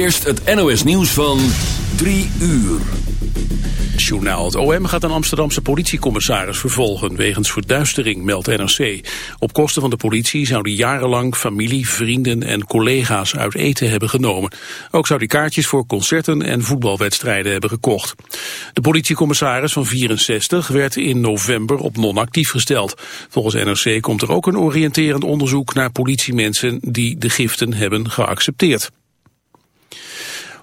Eerst het NOS nieuws van 3 uur. Journaal. Het OM gaat een Amsterdamse politiecommissaris vervolgen wegens verduistering, meldt NRC. Op kosten van de politie zou hij jarenlang familie, vrienden en collega's uit eten hebben genomen. Ook zou hij kaartjes voor concerten en voetbalwedstrijden hebben gekocht. De politiecommissaris van 64 werd in november op non-actief gesteld. Volgens NRC komt er ook een oriënterend onderzoek naar politiemensen die de giften hebben geaccepteerd.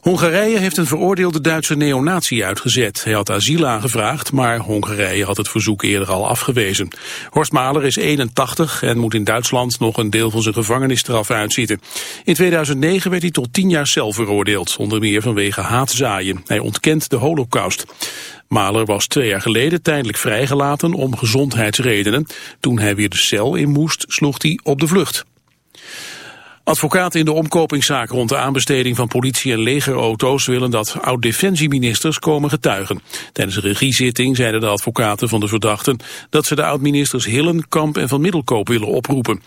Hongarije heeft een veroordeelde Duitse neonazi uitgezet. Hij had asiel aangevraagd, maar Hongarije had het verzoek eerder al afgewezen. Horst Mahler is 81 en moet in Duitsland nog een deel van zijn gevangenisstraf uitzitten. In 2009 werd hij tot 10 jaar cel veroordeeld, onder meer vanwege haatzaaien. Hij ontkent de holocaust. Mahler was twee jaar geleden tijdelijk vrijgelaten om gezondheidsredenen. Toen hij weer de cel in moest, sloeg hij op de vlucht. Advocaten in de omkopingszaak rond de aanbesteding van politie- en legerauto's willen dat oud-defensieministers komen getuigen. Tijdens een regiezitting zeiden de advocaten van de verdachten dat ze de oud-ministers Hillen, Kamp en Van Middelkoop willen oproepen.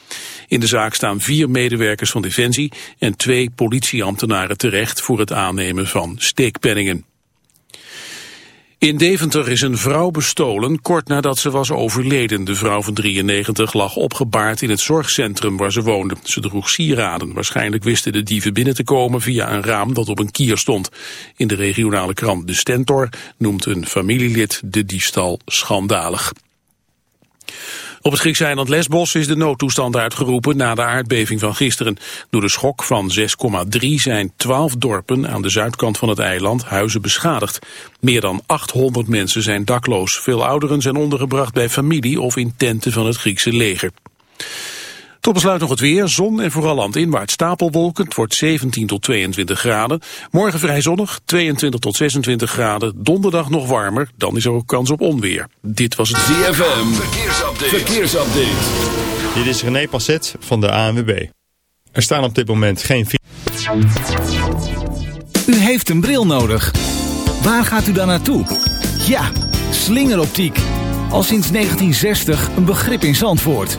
In de zaak staan vier medewerkers van Defensie en twee politieambtenaren terecht voor het aannemen van steekpenningen. In Deventer is een vrouw bestolen kort nadat ze was overleden. De vrouw van 93 lag opgebaard in het zorgcentrum waar ze woonde. Ze droeg sieraden. Waarschijnlijk wisten de dieven binnen te komen via een raam dat op een kier stond. In de regionale krant De Stentor noemt een familielid de diefstal schandalig. Op het Griekse eiland Lesbos is de noodtoestand uitgeroepen na de aardbeving van gisteren. Door de schok van 6,3 zijn 12 dorpen aan de zuidkant van het eiland huizen beschadigd. Meer dan 800 mensen zijn dakloos. Veel ouderen zijn ondergebracht bij familie of in tenten van het Griekse leger. Tot besluit nog het weer. Zon en vooral landinwaarts stapelwolken. Het wordt 17 tot 22 graden. Morgen vrij zonnig, 22 tot 26 graden. Donderdag nog warmer. Dan is er ook kans op onweer. Dit was het ZFM. Verkeersupdate. Verkeersupdate. Dit is René Passet van de ANWB. Er staan op dit moment geen... U heeft een bril nodig. Waar gaat u dan naartoe? Ja, slingeroptiek. Al sinds 1960 een begrip in Zandvoort.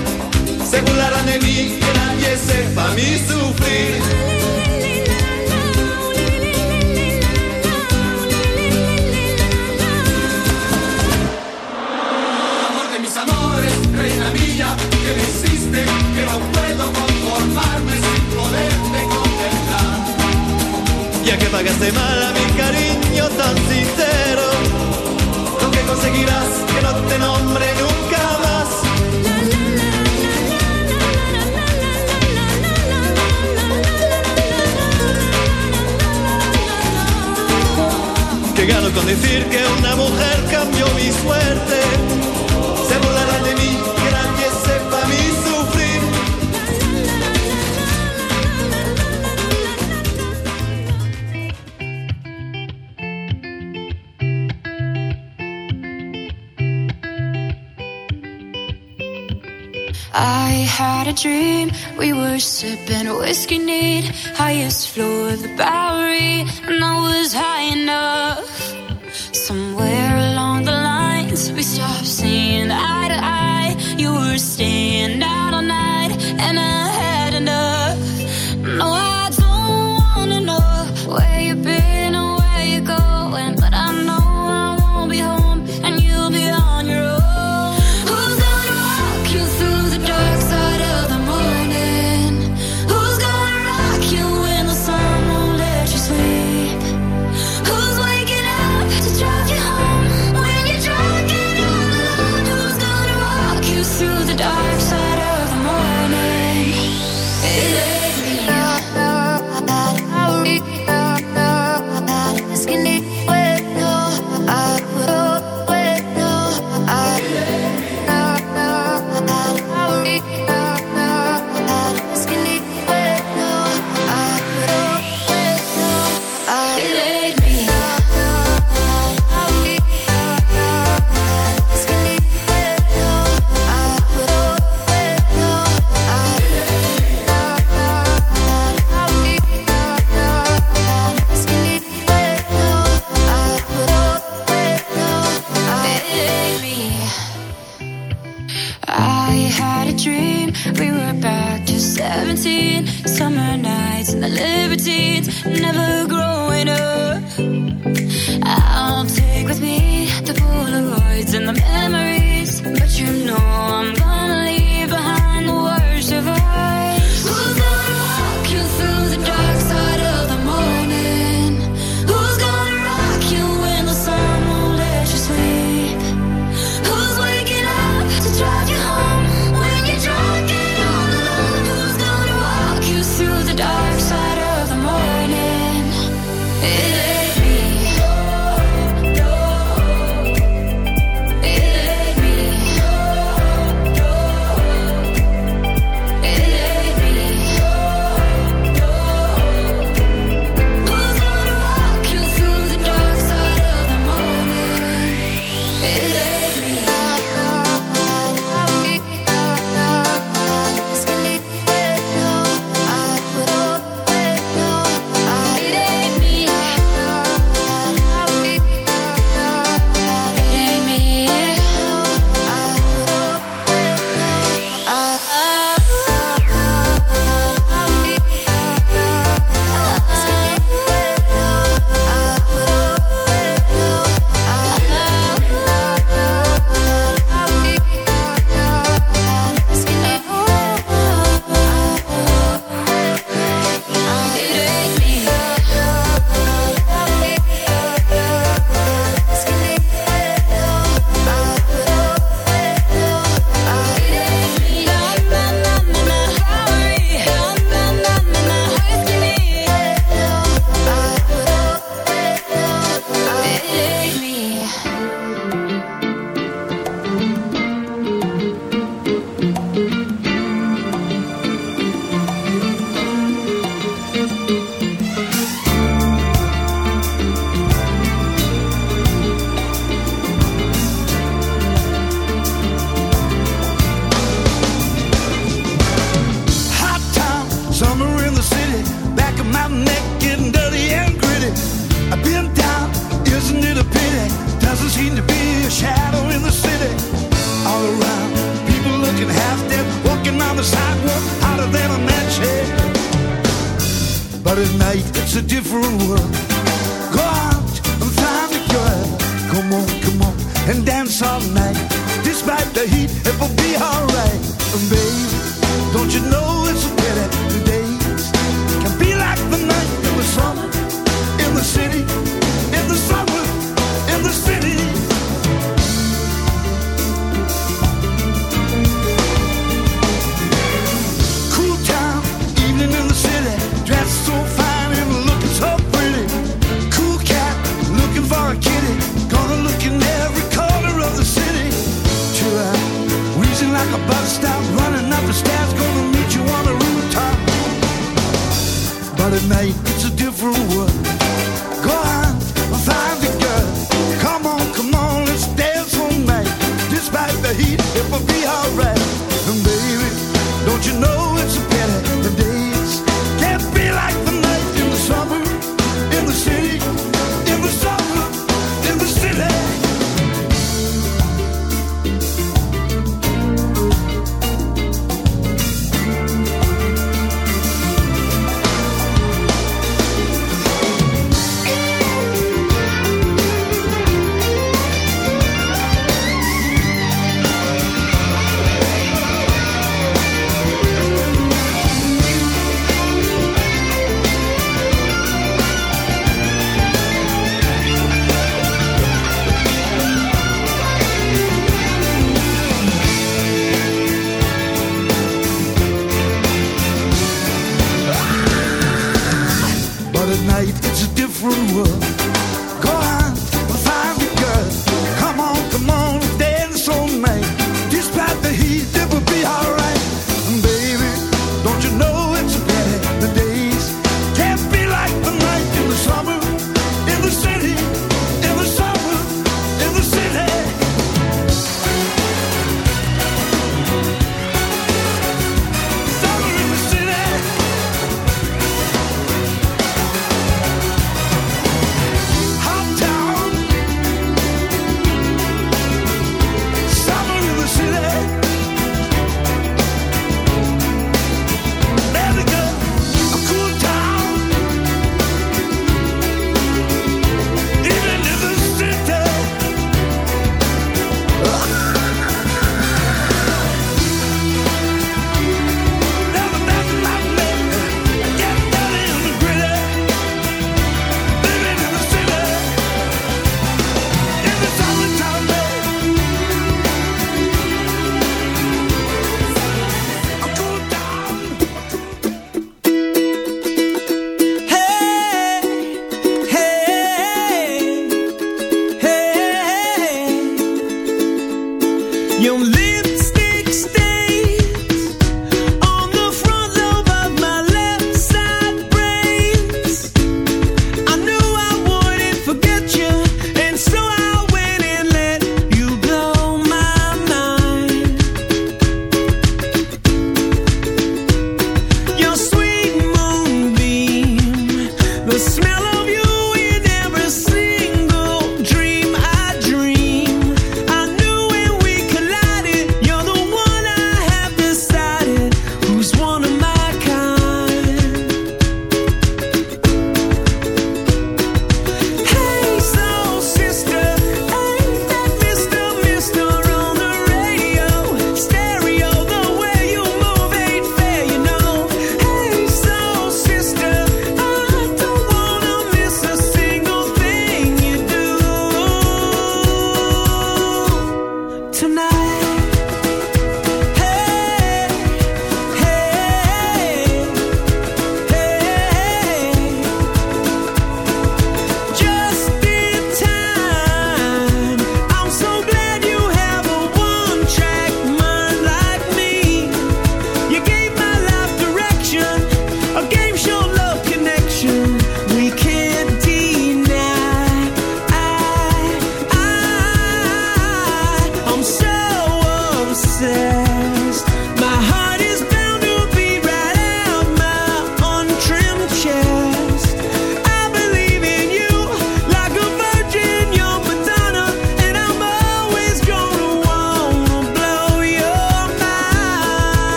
Se burlarán de mí, que nadie sepa mi sufrir. Amor de mis amores, reina mía, que me hiciste, que no puedo conformarme sin poderte contemplar. Ya que pagaste mal a mi cariño tan sincero, lo que conseguirás que no te nombre nunca decir que una mujer cambió mi suerte. Se burlarán de mí, que nadie sepa mi sufrir. I had a dream. We were sipping whiskey neat, highest floor of the Bowery, and I was high enough.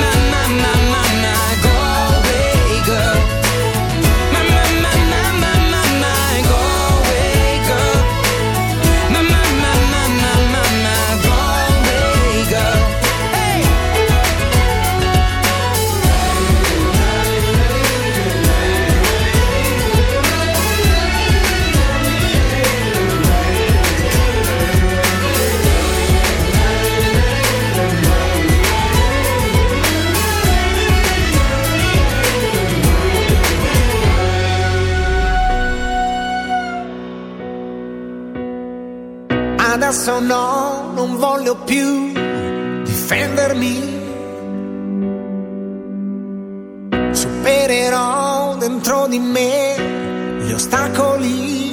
My, my, my, my, Adesso no, non voglio più difendermi. Supererò dentro di me gli ostacoli.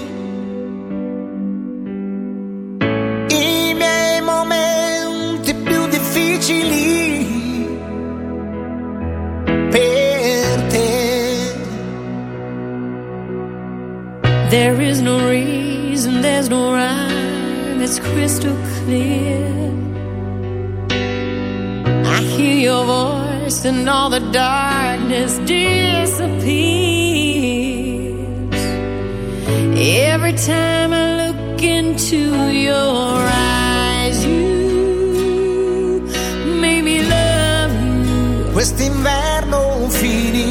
I miei momenti più difficili. Per te. There is no reason, there's no rhyme, it's crystal clear. I hear your voice and all the darkness disappears. Every time I look into your eyes, you made me love you. Quest'inverno finirà.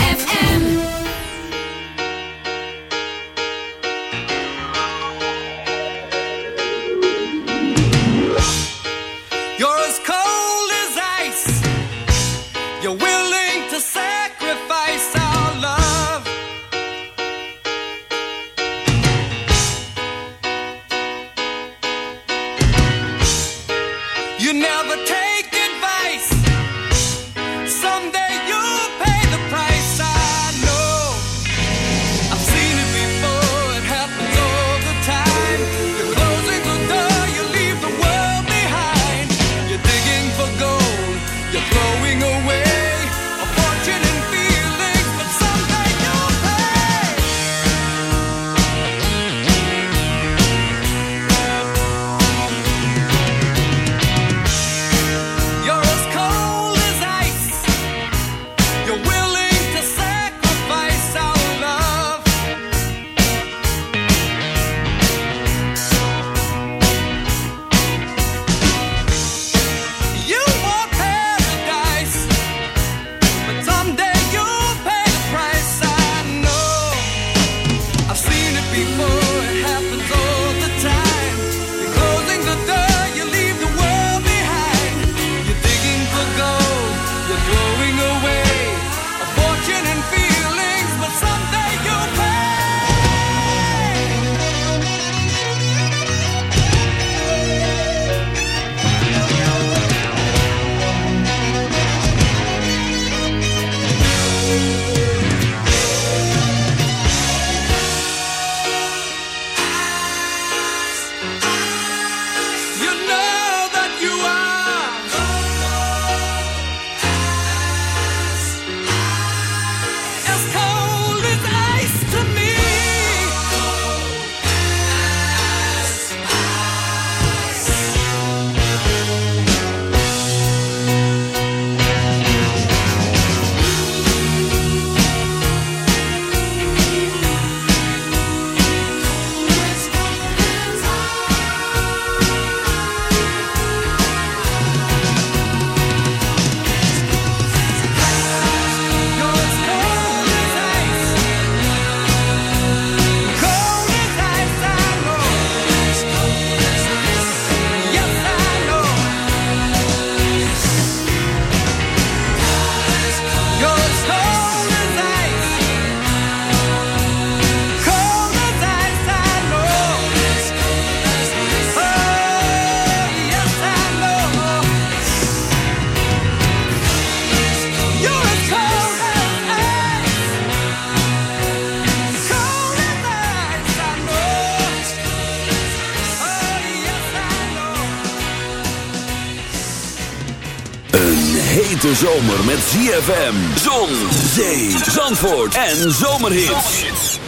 hete zomer met ZFM, zon, zee, zandvoort en zomerhits.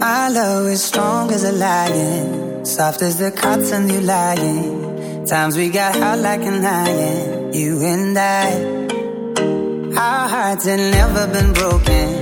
I love is strong as a lion, soft as the cotton you lying. Times we got hot like an iron, you and I. Our hearts had never been broken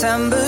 September.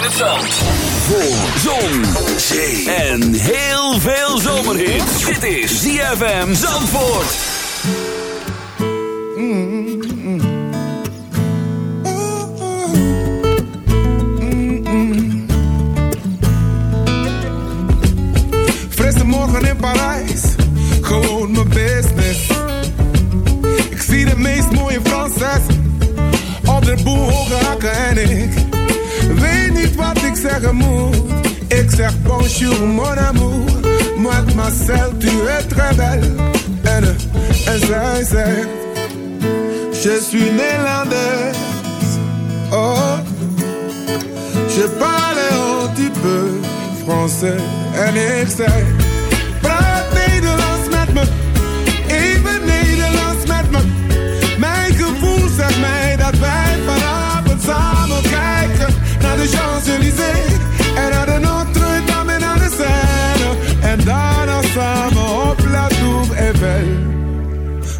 Voor zon, zee en heel veel zomerhit. Dit is ZFM Zandvoort. Frisse morgen in Parijs, gewoon mijn business. Ik zie de meest mooie Franses op de boel hoge hakken en ik weet niet wat ik zeggen moet. Ik zeg bonjour mon amour, mademoiselle tu es très belle. En, en zij zegt, je suis néerlandaise. Oh, je parle un petit peu français. En ik zei,